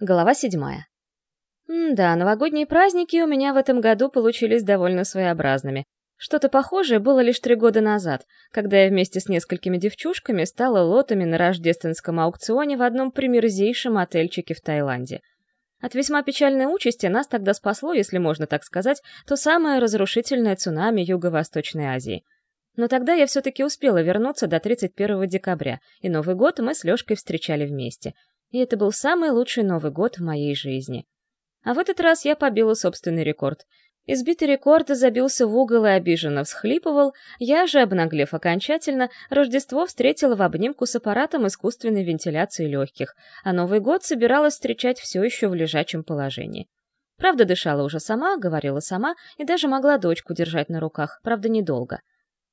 Глава седьмая. да, новогодние праздники у меня в этом году получились довольно своеобразными. Что-то похожее было лишь три года назад, когда я вместе с несколькими девчушками стала лотами на рождественском аукционе в одном примерзейшем отельчике в Таиланде. От весьма печальной участи нас тогда спасло, если можно так сказать, то самое разрушительное цунами Юго-Восточной Азии. Но тогда я все-таки успела вернуться до 31 декабря, и Новый год мы с Лешкой встречали вместе — и это был самый лучший Новый год в моей жизни. А в этот раз я побила собственный рекорд. Избитый рекорд забился в угол и обиженно всхлипывал, я же, обнаглев окончательно, Рождество встретила в обнимку с аппаратом искусственной вентиляции легких, а Новый год собиралась встречать все еще в лежачем положении. Правда, дышала уже сама, говорила сама и даже могла дочку держать на руках, правда, недолго.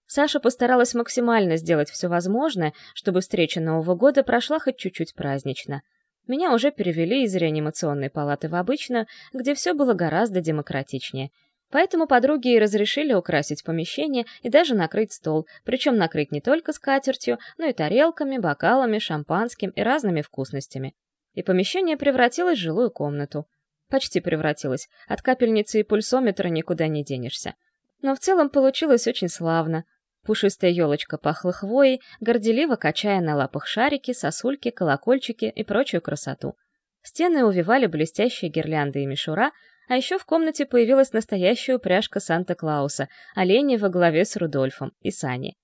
Саша постаралась максимально сделать все возможное, чтобы встреча Нового года прошла хоть чуть-чуть празднично. Меня уже перевели из реанимационной палаты в обычную, где все было гораздо демократичнее. Поэтому подруги и разрешили украсить помещение и даже накрыть стол, причем накрыть не только скатертью, но и тарелками, бокалами, шампанским и разными вкусностями. И помещение превратилось в жилую комнату. Почти превратилось, от капельницы и пульсометра никуда не денешься. Но в целом получилось очень славно — Пушистая елочка пахла хвоей, горделиво качая на лапах шарики, сосульки, колокольчики и прочую красоту. Стены увивали блестящие гирлянды и мишура, а еще в комнате появилась настоящая упряжка Санта-Клауса, оленя во главе с Рудольфом и Сани.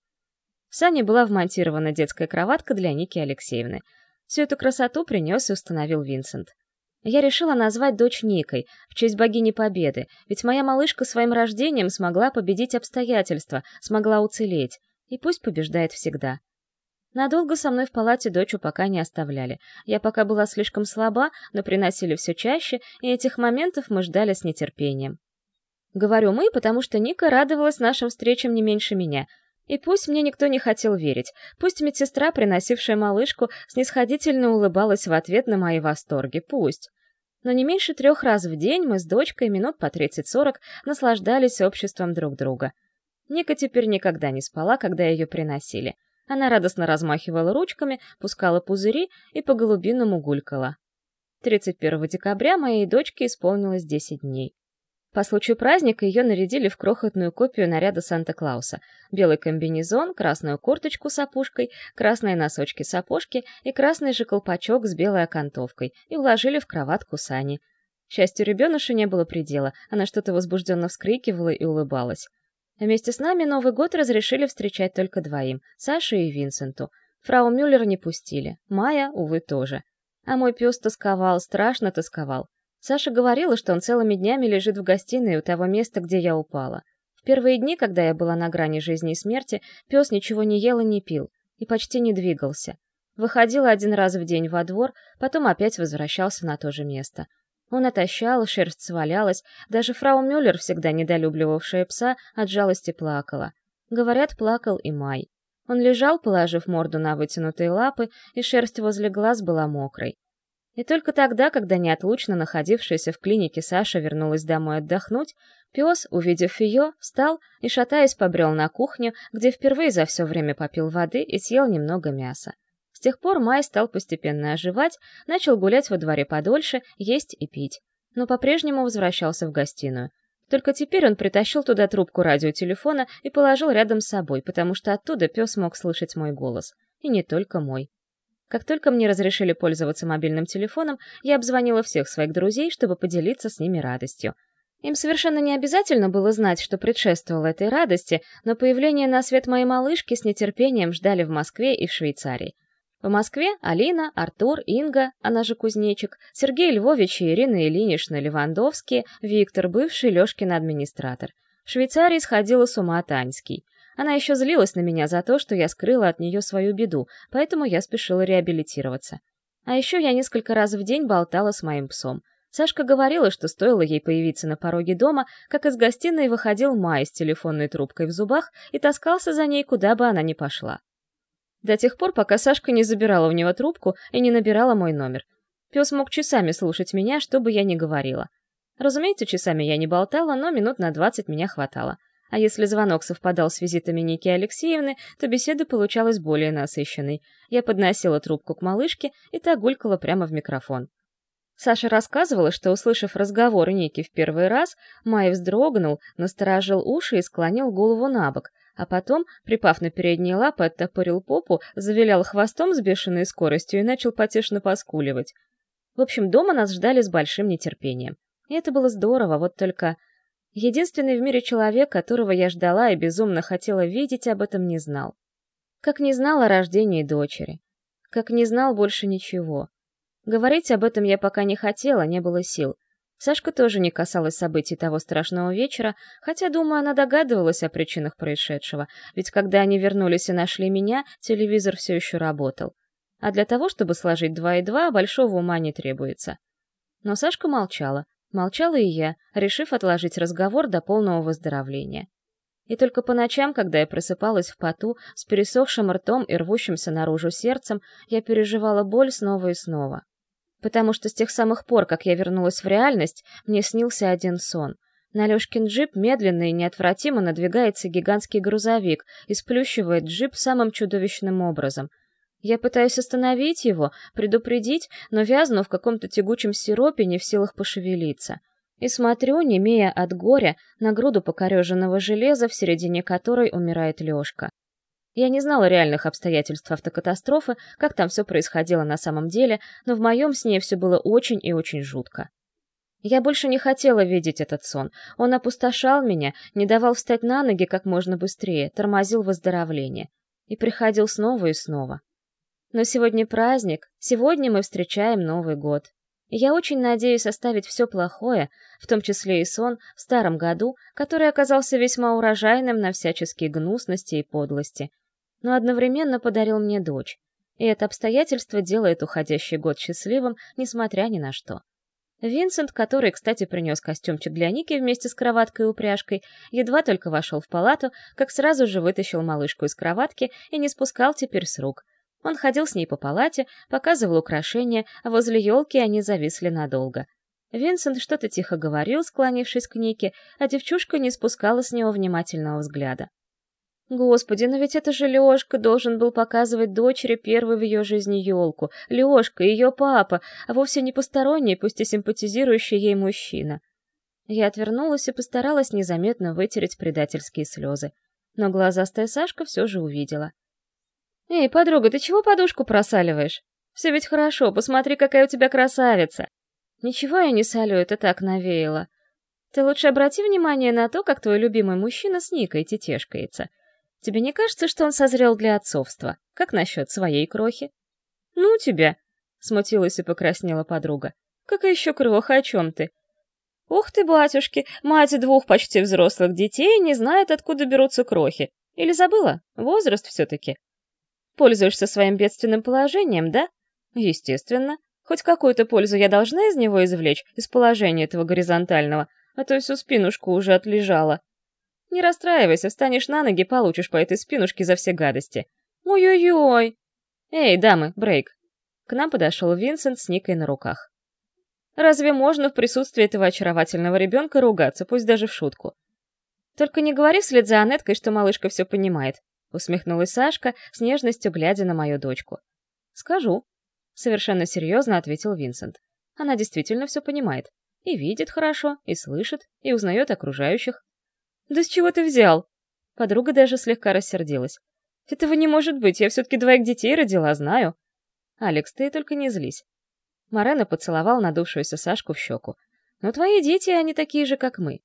В Сане была вмонтирована детская кроватка для Ники Алексеевны. Всю эту красоту принес и установил Винсент. Я решила назвать дочь Никой, в честь богини Победы, ведь моя малышка своим рождением смогла победить обстоятельства, смогла уцелеть, и пусть побеждает всегда. Надолго со мной в палате дочу пока не оставляли. Я пока была слишком слаба, но приносили все чаще, и этих моментов мы ждали с нетерпением. Говорю «мы», потому что Ника радовалась нашим встречам не меньше меня — и пусть мне никто не хотел верить, пусть медсестра, приносившая малышку, снисходительно улыбалась в ответ на мои восторги, пусть. Но не меньше трех раз в день мы с дочкой минут по 30-40 наслаждались обществом друг друга. Ника теперь никогда не спала, когда ее приносили. Она радостно размахивала ручками, пускала пузыри и по-голубиному гулькала. 31 декабря моей дочке исполнилось 10 дней. По случаю праздника ее нарядили в крохотную копию наряда Санта-Клауса. Белый комбинезон, красную курточку с опушкой, красные носочки-сапожки и красный же колпачок с белой окантовкой и уложили в кроватку Сани. К счастью, ребенуша не было предела, она что-то возбужденно вскрикивала и улыбалась. Вместе с нами Новый год разрешили встречать только двоим — Саше и Винсенту. Фрау Мюллер не пустили, Майя, увы, тоже. А мой пес тосковал, страшно тосковал. Саша говорила, что он целыми днями лежит в гостиной у того места, где я упала. В первые дни, когда я была на грани жизни и смерти, пес ничего не ел и не пил, и почти не двигался. Выходил один раз в день во двор, потом опять возвращался на то же место. Он отощал, шерсть свалялась, даже фрау Мюллер, всегда недолюбливавшая пса, от жалости плакала. Говорят, плакал и Май. Он лежал, положив морду на вытянутые лапы, и шерсть возле глаз была мокрой. И только тогда, когда неотлучно находившаяся в клинике Саша вернулась домой отдохнуть, пес, увидев ее, встал и, шатаясь, побрел на кухню, где впервые за все время попил воды и съел немного мяса. С тех пор Май стал постепенно оживать, начал гулять во дворе подольше, есть и пить, но по-прежнему возвращался в гостиную. Только теперь он притащил туда трубку радиотелефона и положил рядом с собой, потому что оттуда пес мог слышать мой голос. И не только мой. Как только мне разрешили пользоваться мобильным телефоном, я обзвонила всех своих друзей, чтобы поделиться с ними радостью. Им совершенно не обязательно было знать, что предшествовало этой радости, но появление на свет моей малышки с нетерпением ждали в Москве и в Швейцарии. В Москве Алина, Артур, Инга, она же Кузнечик, Сергей Львович и Ирина Ильинична Левандовские, Виктор, бывший Лешкин администратор. В Швейцарии сходила с ума Таньский. Она еще злилась на меня за то, что я скрыла от нее свою беду, поэтому я спешила реабилитироваться. А еще я несколько раз в день болтала с моим псом. Сашка говорила, что стоило ей появиться на пороге дома, как из гостиной выходил Май с телефонной трубкой в зубах и таскался за ней, куда бы она ни пошла. До тех пор, пока Сашка не забирала у него трубку и не набирала мой номер. Пес мог часами слушать меня, что бы я ни говорила. Разумеется, часами я не болтала, но минут на двадцать меня хватало — а если звонок совпадал с визитами Ники Алексеевны, то беседа получалась более насыщенной. Я подносила трубку к малышке, и та гулькала прямо в микрофон. Саша рассказывала, что, услышав разговор Ники в первый раз, Май вздрогнул, насторожил уши и склонил голову на бок, а потом, припав на передние лапы, оттопырил попу, завилял хвостом с бешеной скоростью и начал потешно поскуливать. В общем, дома нас ждали с большим нетерпением. И это было здорово, вот только... Единственный в мире человек, которого я ждала и безумно хотела видеть, об этом не знал. Как не знал о рождении дочери. Как не знал больше ничего. Говорить об этом я пока не хотела, не было сил. Сашка тоже не касалась событий того страшного вечера, хотя, думаю, она догадывалась о причинах происшедшего, ведь когда они вернулись и нашли меня, телевизор все еще работал. А для того, чтобы сложить два и два, большого ума не требуется. Но Сашка молчала. Молчала и я, решив отложить разговор до полного выздоровления. И только по ночам, когда я просыпалась в поту, с пересохшим ртом и рвущимся наружу сердцем, я переживала боль снова и снова потому что с тех самых пор, как я вернулась в реальность, мне снился один сон. На Лёшкин джип медленно и неотвратимо надвигается гигантский грузовик и сплющивает джип самым чудовищным образом. Я пытаюсь остановить его, предупредить, но вязну в каком-то тягучем сиропе, не в силах пошевелиться. И смотрю, немея от горя, на груду покореженного железа, в середине которой умирает Лёшка. Я не знала реальных обстоятельств автокатастрофы, как там все происходило на самом деле, но в моем сне все было очень и очень жутко. Я больше не хотела видеть этот сон. Он опустошал меня, не давал встать на ноги как можно быстрее, тормозил выздоровление. И приходил снова и снова. Но сегодня праздник, сегодня мы встречаем Новый год. Я очень надеюсь оставить все плохое, в том числе и сон, в старом году, который оказался весьма урожайным на всяческие гнусности и подлости, но одновременно подарил мне дочь. И это обстоятельство делает уходящий год счастливым, несмотря ни на что. Винсент, который, кстати, принес костюмчик для Ники вместе с кроваткой и упряжкой, едва только вошел в палату, как сразу же вытащил малышку из кроватки и не спускал теперь с рук. Он ходил с ней по палате, показывал украшения, а возле елки они зависли надолго. Винсент что-то тихо говорил, склонившись к Нике, а девчушка не спускала с него внимательного взгляда. Господи, но ведь это же Лёшка должен был показывать дочери первой в ее жизни елку. Лёшка, ее папа, а вовсе не посторонний, пусть и симпатизирующий ей мужчина. Я отвернулась и постаралась незаметно вытереть предательские слезы. Но глазастая Сашка все же увидела. «Эй, подруга, ты чего подушку просаливаешь? Все ведь хорошо, посмотри, какая у тебя красавица!» «Ничего я не солю, это так навеяло. Ты лучше обрати внимание на то, как твой любимый мужчина с Никой тетешкается». Тебе не кажется, что он созрел для отцовства? Как насчет своей крохи? Ну тебя, смутилась и покраснела подруга. Какая еще кроха, о чем ты? Ух ты, батюшки, мать двух почти взрослых детей не знает, откуда берутся крохи. Или забыла? Возраст все-таки. Пользуешься своим бедственным положением, да? Естественно. Хоть какую-то пользу я должна из него извлечь, из положения этого горизонтального, а то всю спинушку уже отлежала. Не расстраивайся, встанешь на ноги, получишь по этой спинушке за все гадости. Ой-ой-ой! Эй, дамы, брейк. К нам подошел Винсент с Никой на руках. Разве можно в присутствии этого очаровательного ребенка ругаться, пусть даже в шутку? Только не говори вслед за Анеткой, что малышка все понимает, усмехнулась Сашка, с нежностью глядя на мою дочку. Скажу, совершенно серьезно ответил Винсент. Она действительно все понимает. И видит хорошо, и слышит, и узнает окружающих. «Да с чего ты взял?» Подруга даже слегка рассердилась. «Этого не может быть, я все-таки двоих детей родила, знаю». «Алекс, ты только не злись». Морена поцеловал надувшуюся Сашку в щеку. «Но твои дети, они такие же, как мы».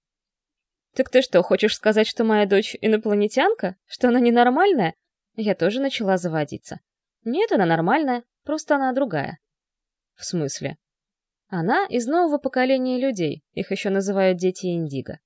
«Так ты что, хочешь сказать, что моя дочь инопланетянка? Что она ненормальная?» Я тоже начала заводиться. «Нет, она нормальная, просто она другая». «В смысле?» «Она из нового поколения людей, их еще называют дети Индиго.